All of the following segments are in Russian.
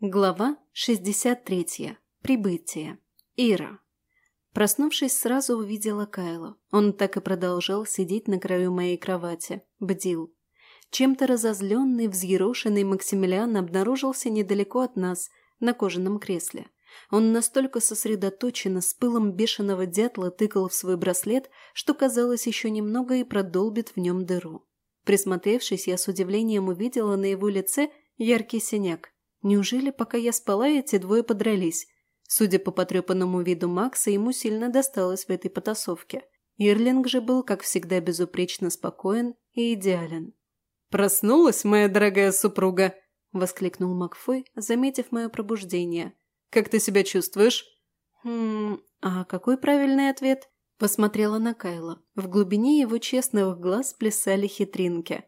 Глава 63. Прибытие. Ира. Проснувшись, сразу увидела Кайла. Он так и продолжал сидеть на краю моей кровати. Бдил. Чем-то разозленный, взъерошенный Максимилиан обнаружился недалеко от нас, на кожаном кресле. Он настолько сосредоточенно, с пылом бешеного дятла тыкал в свой браслет, что казалось еще немного и продолбит в нем дыру. Присмотревшись, я с удивлением увидела на его лице яркий синяк – Неужели, пока я спала, эти двое подрались? Судя по потрепанному виду Макса, ему сильно досталось в этой потасовке. Ирлинг же был, как всегда, безупречно спокоен и идеален. «Проснулась, моя дорогая супруга!» – воскликнул Макфой, заметив мое пробуждение. «Как ты себя чувствуешь?» «Хм... А какой правильный ответ?» Посмотрела на Кайла. В глубине его честных глаз плясали хитринки.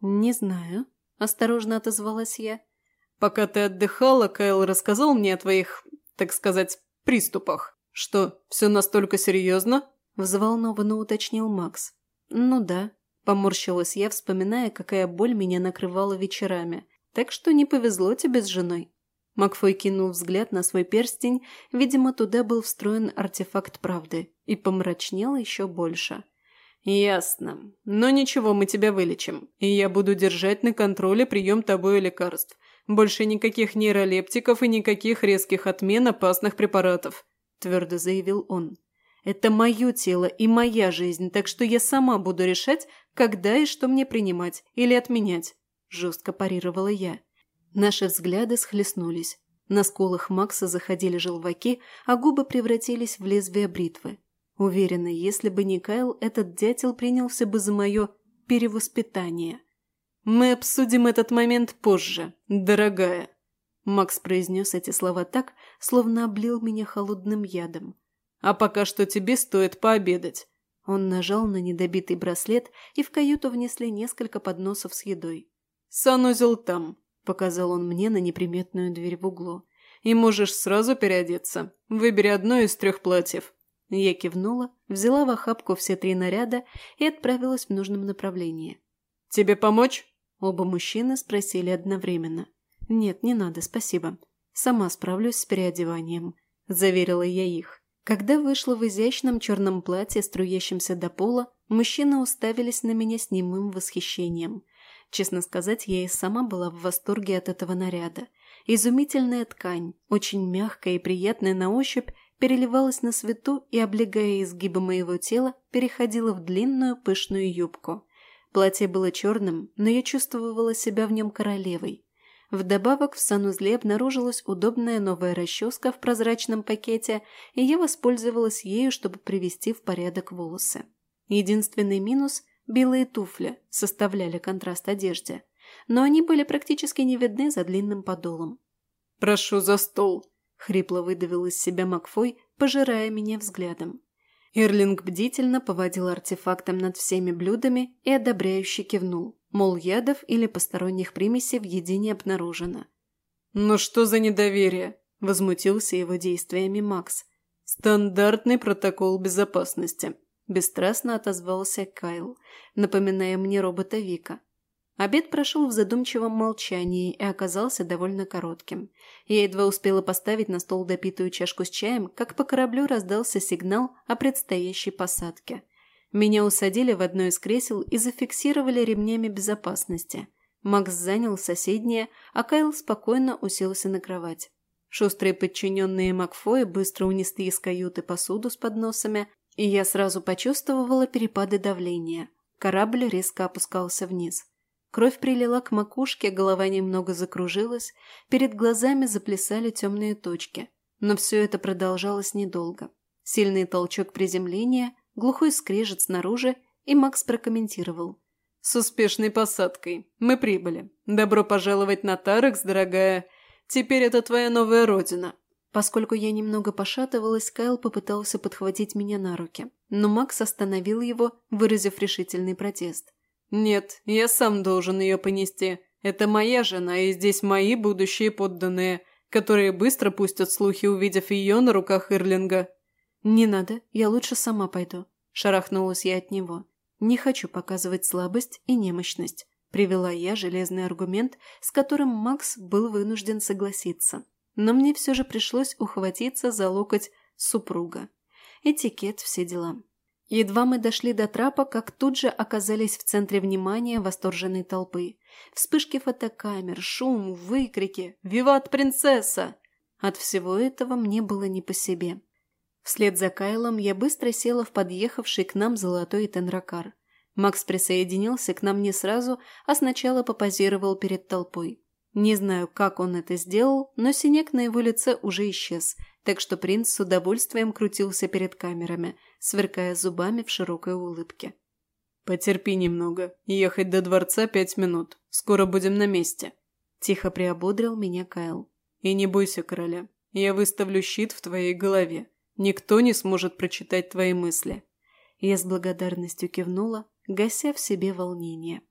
«Не знаю», – осторожно отозвалась я. Пока ты отдыхала, Кайл рассказал мне о твоих, так сказать, приступах. Что, все настолько серьезно?» – взволнованно уточнил Макс. «Ну да», – поморщилась я, вспоминая, какая боль меня накрывала вечерами. «Так что не повезло тебе с женой». Макфой кинул взгляд на свой перстень, видимо, туда был встроен артефакт правды, и помрачнел еще больше. «Ясно. Но ничего, мы тебя вылечим, и я буду держать на контроле прием тобой лекарств. Больше никаких нейролептиков и никаких резких отмен опасных препаратов», – твердо заявил он. «Это мое тело и моя жизнь, так что я сама буду решать, когда и что мне принимать или отменять», – жестко парировала я. Наши взгляды схлестнулись. На скулах Макса заходили желваки, а губы превратились в лезвие бритвы. Уверена, если бы не Кайл, этот дятел принялся бы за мое перевоспитание – «Мы обсудим этот момент позже, дорогая». Макс произнес эти слова так, словно облил меня холодным ядом. «А пока что тебе стоит пообедать». Он нажал на недобитый браслет, и в каюту внесли несколько подносов с едой. «Санузел там», – показал он мне на неприметную дверь в углу. «И можешь сразу переодеться. Выбери одно из трех платьев». Я кивнула, взяла в охапку все три наряда и отправилась в нужном направлении. «Тебе помочь?» Оба мужчины спросили одновременно. «Нет, не надо, спасибо. Сама справлюсь с переодеванием», – заверила я их. Когда вышла в изящном черном платье, струящемся до пола, мужчины уставились на меня с немым восхищением. Честно сказать, я и сама была в восторге от этого наряда. Изумительная ткань, очень мягкая и приятная на ощупь, переливалась на свету и, облегая изгибы моего тела, переходила в длинную пышную юбку. Платье было черным, но я чувствовала себя в нем королевой. Вдобавок в санузле обнаружилась удобная новая расческа в прозрачном пакете, и я воспользовалась ею, чтобы привести в порядок волосы. Единственный минус – белые туфли составляли контраст одежде, но они были практически не видны за длинным подолом. «Прошу за стол», – хрипло выдавил из себя Макфой, пожирая меня взглядом. Ирлинг бдительно поводил артефактом над всеми блюдами и одобряюще кивнул, мол, ядов или посторонних примесей в еде не обнаружено. «Ну что за недоверие?» – возмутился его действиями Макс. «Стандартный протокол безопасности», – бесстрастно отозвался Кайл, напоминая мне робота Вика. Обед прошел в задумчивом молчании и оказался довольно коротким. Я едва успела поставить на стол допитую чашку с чаем, как по кораблю раздался сигнал о предстоящей посадке. Меня усадили в одно из кресел и зафиксировали ремнями безопасности. Макс занял соседнее, а Кайл спокойно уселся на кровать. Шустрые подчиненные Макфоя быстро унесли из каюты посуду с подносами, и я сразу почувствовала перепады давления. Корабль резко опускался вниз. Кровь прилила к макушке, голова немного закружилась, перед глазами заплясали темные точки. Но все это продолжалось недолго. Сильный толчок приземления, глухой скрежет снаружи, и Макс прокомментировал. «С успешной посадкой. Мы прибыли. Добро пожаловать на Тарекс, дорогая. Теперь это твоя новая родина». Поскольку я немного пошатывалась, Кайл попытался подхватить меня на руки. Но Макс остановил его, выразив решительный протест. «Нет, я сам должен ее понести. Это моя жена, и здесь мои будущие подданные, которые быстро пустят слухи, увидев ее на руках Ирлинга». «Не надо, я лучше сама пойду», – шарахнулась я от него. «Не хочу показывать слабость и немощность». Привела я железный аргумент, с которым Макс был вынужден согласиться. Но мне все же пришлось ухватиться за локоть супруга. Этикет, все дела. Едва мы дошли до трапа, как тут же оказались в центре внимания восторженной толпы. Вспышки фотокамер, шум, выкрики «Виват, принцесса!» От всего этого мне было не по себе. Вслед за Кайлом я быстро села в подъехавший к нам золотой тенракар. Макс присоединился к нам не сразу, а сначала попозировал перед толпой. Не знаю, как он это сделал, но синяк на его лице уже исчез, так что принц с удовольствием крутился перед камерами, сверкая зубами в широкой улыбке. «Потерпи немного. Ехать до дворца пять минут. Скоро будем на месте», – тихо приободрил меня Кайл. «И не бойся, короля. Я выставлю щит в твоей голове. Никто не сможет прочитать твои мысли». Я с благодарностью кивнула, гася в себе волнение.